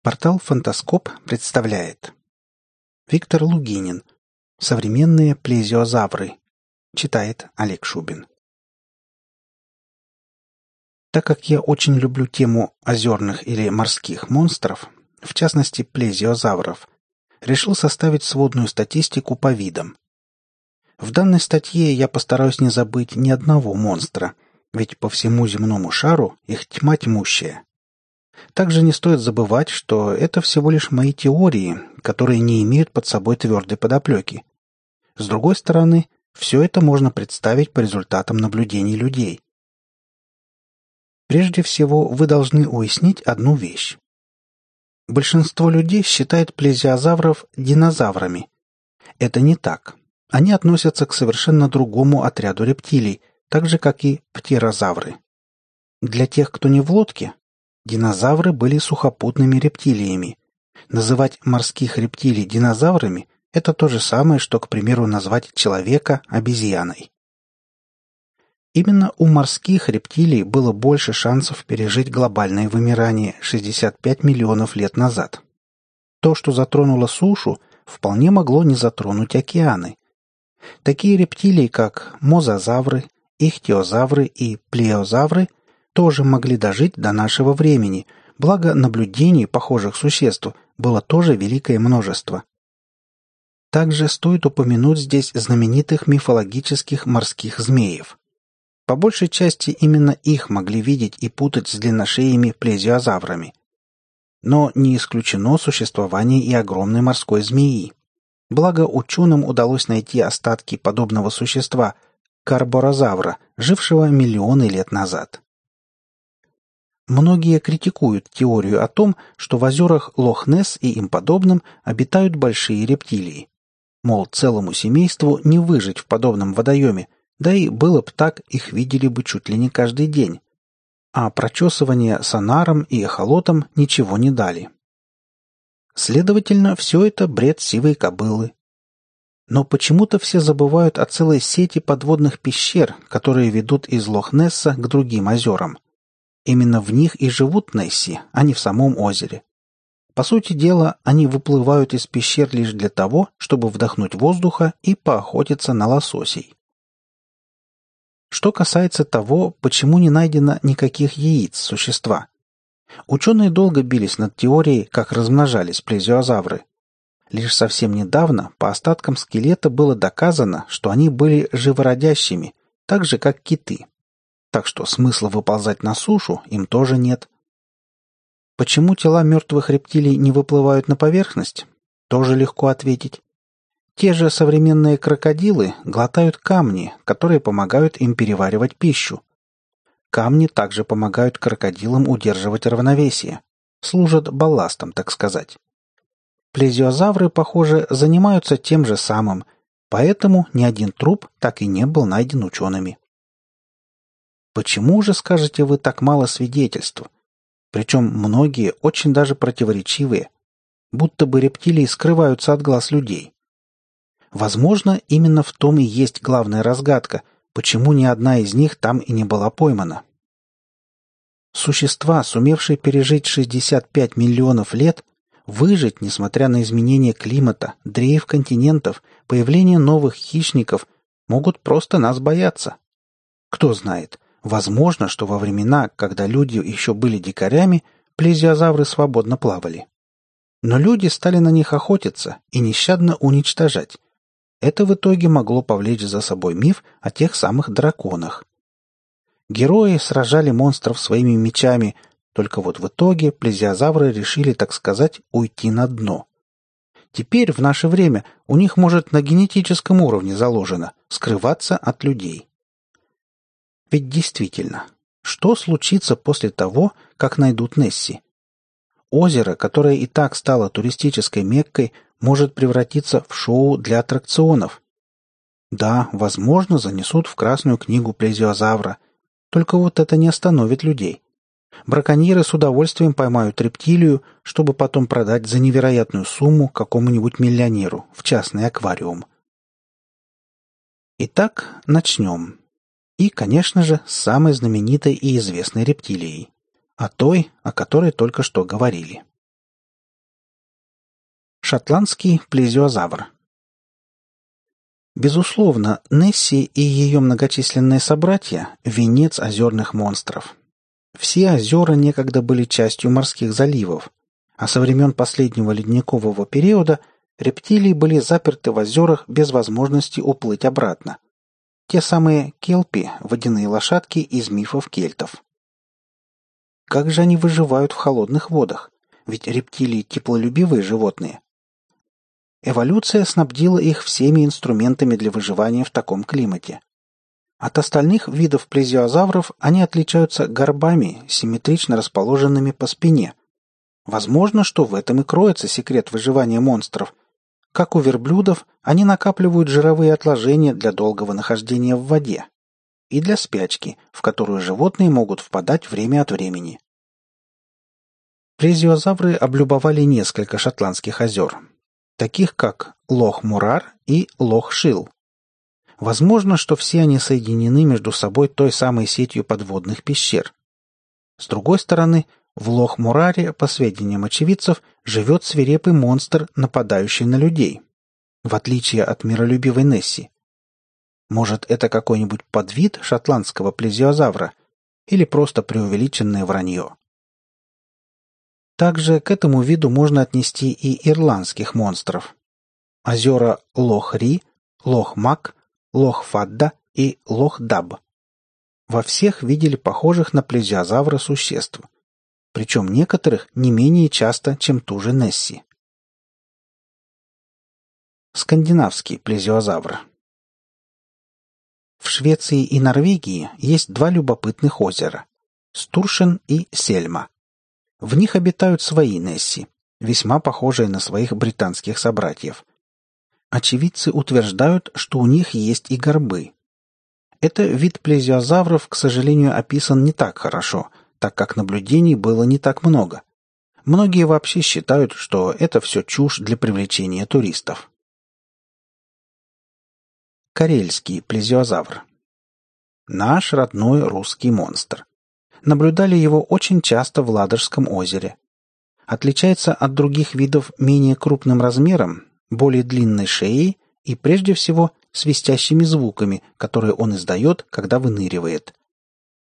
Портал «Фантаскоп» представляет Виктор Лугинин «Современные плезиозавры» Читает Олег Шубин Так как я очень люблю тему озерных или морских монстров, в частности плезиозавров, решил составить сводную статистику по видам. В данной статье я постараюсь не забыть ни одного монстра, ведь по всему земному шару их тьма тьмущая. Также не стоит забывать, что это всего лишь мои теории, которые не имеют под собой твердой подоплеки. С другой стороны, все это можно представить по результатам наблюдений людей. Прежде всего, вы должны уяснить одну вещь. Большинство людей считает плезиозавров динозаврами. Это не так. Они относятся к совершенно другому отряду рептилий, так же, как и птерозавры. Для тех, кто не в лодке, Динозавры были сухопутными рептилиями. Называть морских рептилий динозаврами – это то же самое, что, к примеру, назвать человека обезьяной. Именно у морских рептилий было больше шансов пережить глобальное вымирание 65 миллионов лет назад. То, что затронуло сушу, вполне могло не затронуть океаны. Такие рептилии, как мозазавры, ихтиозавры и плеозавры, тоже могли дожить до нашего времени, благо наблюдений похожих существ было тоже великое множество. Также стоит упомянуть здесь знаменитых мифологических морских змеев. По большей части именно их могли видеть и путать с длинношеями плезиозаврами. Но не исключено существование и огромной морской змеи. Благо ученым удалось найти остатки подобного существа – карборозавра, жившего миллионы лет назад. Многие критикуют теорию о том, что в озерах Лох-Несс и им подобным обитают большие рептилии. Мол, целому семейству не выжить в подобном водоеме, да и было бы так, их видели бы чуть ли не каждый день. А прочесывание сонаром и эхолотом ничего не дали. Следовательно, все это бред сивой кобылы. Но почему-то все забывают о целой сети подводных пещер, которые ведут из Лох-Несса к другим озерам – Именно в них и живут Несси, а не в самом озере. По сути дела, они выплывают из пещер лишь для того, чтобы вдохнуть воздуха и поохотиться на лососей. Что касается того, почему не найдено никаких яиц существа. Ученые долго бились над теорией, как размножались плезиозавры. Лишь совсем недавно по остаткам скелета было доказано, что они были живородящими, так же как киты так что смысла выползать на сушу им тоже нет. Почему тела мертвых рептилий не выплывают на поверхность? Тоже легко ответить. Те же современные крокодилы глотают камни, которые помогают им переваривать пищу. Камни также помогают крокодилам удерживать равновесие, служат балластом, так сказать. Плезиозавры, похоже, занимаются тем же самым, поэтому ни один труп так и не был найден учеными. Почему же, скажете вы, так мало свидетельств? Причем многие очень даже противоречивые, будто бы рептилии скрываются от глаз людей. Возможно, именно в том и есть главная разгадка, почему ни одна из них там и не была поймана. Существа, сумевшие пережить 65 миллионов лет, выжить, несмотря на изменение климата, дрейф континентов, появление новых хищников, могут просто нас бояться. Кто знает, Возможно, что во времена, когда люди еще были дикарями, плезиозавры свободно плавали. Но люди стали на них охотиться и нещадно уничтожать. Это в итоге могло повлечь за собой миф о тех самых драконах. Герои сражали монстров своими мечами, только вот в итоге плезиозавры решили, так сказать, уйти на дно. Теперь, в наше время, у них может на генетическом уровне заложено скрываться от людей. Ведь действительно, что случится после того, как найдут Несси? Озеро, которое и так стало туристической меккой, может превратиться в шоу для аттракционов. Да, возможно, занесут в Красную книгу плезиозавра. Только вот это не остановит людей. Браконьеры с удовольствием поймают рептилию, чтобы потом продать за невероятную сумму какому-нибудь миллионеру в частный аквариум. Итак, начнем. И, конечно же, с самой знаменитой и известной рептилией. О той, о которой только что говорили. Шотландский плезиозавр. Безусловно, Несси и ее многочисленные собратья – венец озерных монстров. Все озера некогда были частью морских заливов, а со времен последнего ледникового периода рептилии были заперты в озерах без возможности уплыть обратно. Те самые келпи – водяные лошадки из мифов кельтов. Как же они выживают в холодных водах? Ведь рептилии – теплолюбивые животные. Эволюция снабдила их всеми инструментами для выживания в таком климате. От остальных видов плезиозавров они отличаются горбами, симметрично расположенными по спине. Возможно, что в этом и кроется секрет выживания монстров. Как у верблюдов, они накапливают жировые отложения для долгого нахождения в воде и для спячки, в которую животные могут впадать время от времени. Плезиозавры облюбовали несколько шотландских озер, таких как Лох-Мурар и Лох-Шил. Возможно, что все они соединены между собой той самой сетью подводных пещер. С другой стороны, в Лох-Мураре, по сведениям очевидцев, живет свирепый монстр, нападающий на людей, в отличие от миролюбивой Несси. Может, это какой-нибудь подвид шотландского плезиозавра или просто преувеличенное вранье. Также к этому виду можно отнести и ирландских монстров. Озера Лох-Ри, Лох-Мак, Лох-Фадда и Лох-Даб. Во всех видели похожих на плезиозавра существ, причем некоторых не менее часто, чем ту же Несси. Скандинавский плезиозавр В Швеции и Норвегии есть два любопытных озера – Стуршен и Сельма – в них обитают свои Несси, весьма похожие на своих британских собратьев. Очевидцы утверждают, что у них есть и горбы. Это вид плезиозавров, к сожалению, описан не так хорошо, так как наблюдений было не так много. Многие вообще считают, что это все чушь для привлечения туристов. Карельский плезиозавр. Наш родной русский монстр наблюдали его очень часто в Ладожском озере. Отличается от других видов менее крупным размером, более длинной шеей и, прежде всего, свистящими звуками, которые он издает, когда выныривает.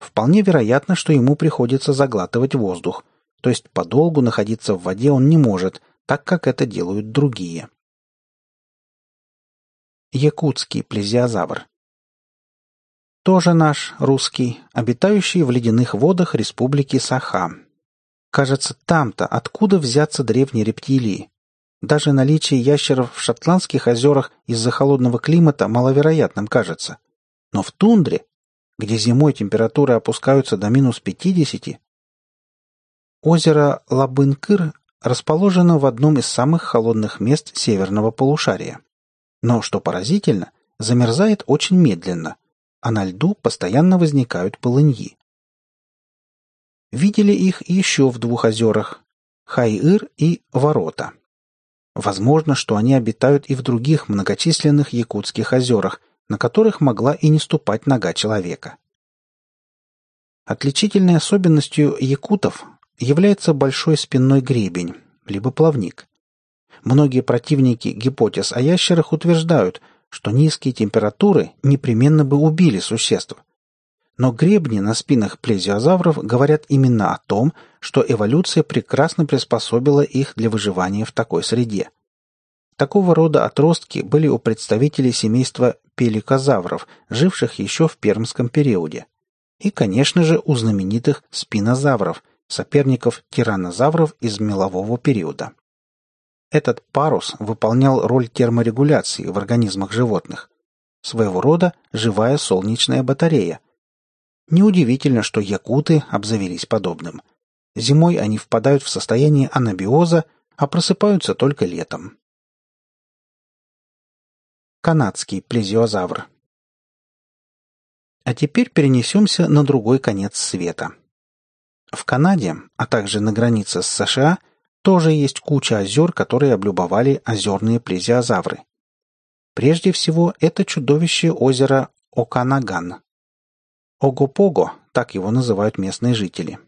Вполне вероятно, что ему приходится заглатывать воздух, то есть подолгу находиться в воде он не может, так как это делают другие. Якутский плезиозавр тоже наш, русский, обитающий в ледяных водах республики Саха. Кажется, там-то откуда взяться древние рептилии. Даже наличие ящеров в шотландских озерах из-за холодного климата маловероятным кажется. Но в тундре, где зимой температуры опускаются до минус 50, озеро Лабынкыр расположено в одном из самых холодных мест северного полушария. Но, что поразительно, замерзает очень медленно – а на льду постоянно возникают полыньи. Видели их еще в двух озерах – Хайыр и Ворота. Возможно, что они обитают и в других многочисленных якутских озерах, на которых могла и не ступать нога человека. Отличительной особенностью якутов является большой спинной гребень, либо плавник. Многие противники гипотез о ящерах утверждают, что низкие температуры непременно бы убили существ. Но гребни на спинах плезиозавров говорят именно о том, что эволюция прекрасно приспособила их для выживания в такой среде. Такого рода отростки были у представителей семейства пеликозавров, живших еще в пермском периоде. И, конечно же, у знаменитых спинозавров, соперников тираннозавров из мелового периода. Этот парус выполнял роль терморегуляции в организмах животных. Своего рода живая солнечная батарея. Неудивительно, что якуты обзавелись подобным. Зимой они впадают в состояние анабиоза, а просыпаются только летом. Канадский плезиозавр А теперь перенесемся на другой конец света. В Канаде, а также на границе с США – тоже есть куча озер, которые облюбовали озерные плезиозавры. Прежде всего, это чудовище озера Оканаган. Огопого, так его называют местные жители.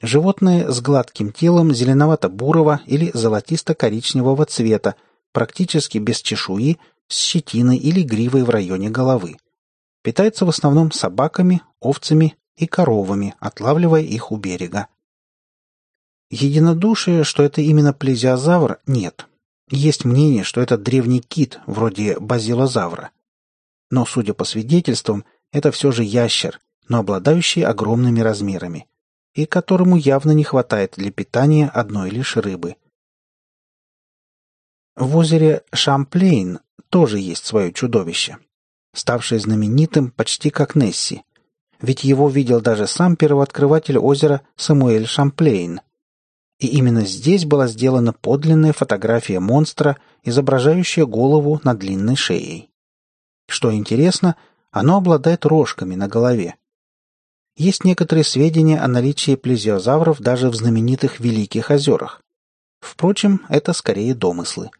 Животное с гладким телом зеленовато-бурого или золотисто-коричневого цвета, практически без чешуи, с щетиной или гривой в районе головы. Питается в основном собаками, овцами и коровами, отлавливая их у берега. Единодушие, что это именно плезиозавр, нет. Есть мнение, что это древний кит, вроде базилозавра. Но, судя по свидетельствам, это все же ящер, но обладающий огромными размерами, и которому явно не хватает для питания одной лишь рыбы. В озере Шамплейн тоже есть свое чудовище, ставшее знаменитым почти как Несси, ведь его видел даже сам первооткрыватель озера Самуэль Шамплейн. И именно здесь была сделана подлинная фотография монстра, изображающая голову на длинной шеей. Что интересно, оно обладает рожками на голове. Есть некоторые сведения о наличии плезиозавров даже в знаменитых Великих озерах. Впрочем, это скорее домыслы.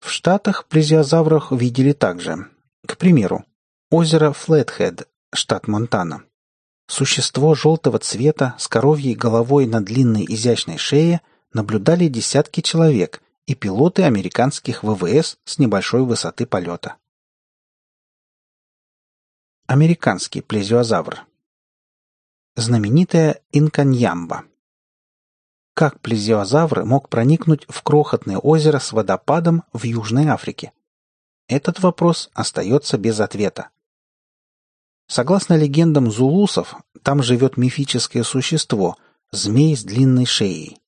В Штатах плезиозавров видели также. К примеру, озеро Флетхед, штат Монтана. Существо желтого цвета с коровьей головой на длинной изящной шее наблюдали десятки человек и пилоты американских ВВС с небольшой высоты полета. Американский плезиозавр. Знаменитая инканьямба. Как плезиозавр мог проникнуть в крохотное озеро с водопадом в Южной Африке? Этот вопрос остается без ответа. Согласно легендам зулусов, там живет мифическое существо – змей с длинной шеей.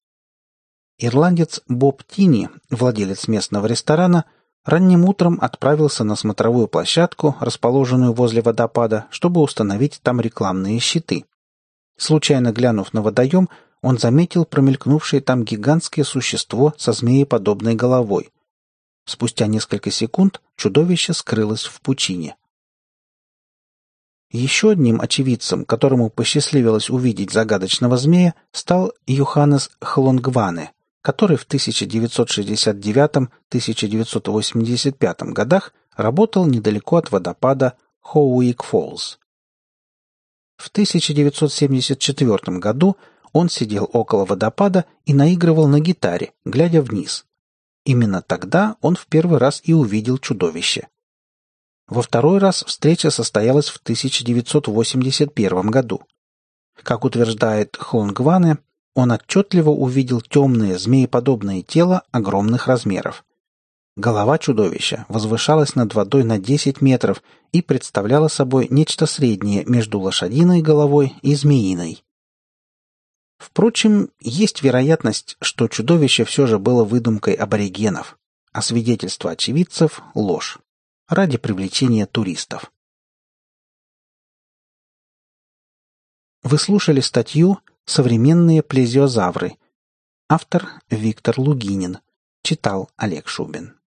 Ирландец Боб Тини, владелец местного ресторана, ранним утром отправился на смотровую площадку, расположенную возле водопада, чтобы установить там рекламные щиты. Случайно глянув на водоем, он заметил промелькнувшее там гигантское существо со змееподобной головой. Спустя несколько секунд чудовище скрылось в пучине. Еще одним очевидцем, которому посчастливилось увидеть загадочного змея, стал Йоханнес Хлонгване, который в 1969-1985 годах работал недалеко от водопада Хоуик-Фоллс. В 1974 году он сидел около водопада и наигрывал на гитаре, глядя вниз. Именно тогда он в первый раз и увидел чудовище – во второй раз встреча состоялась в 1981 году. Как утверждает Хонгване, он отчетливо увидел темное змееподобное тело огромных размеров. Голова чудовища возвышалась над водой на 10 метров и представляла собой нечто среднее между лошадиной головой и змеиной. Впрочем, есть вероятность, что чудовище все же было выдумкой аборигенов, а свидетельство очевидцев – ложь ради привлечения туристов. Вы слушали статью «Современные плезиозавры». Автор Виктор Лугинин. Читал Олег Шубин.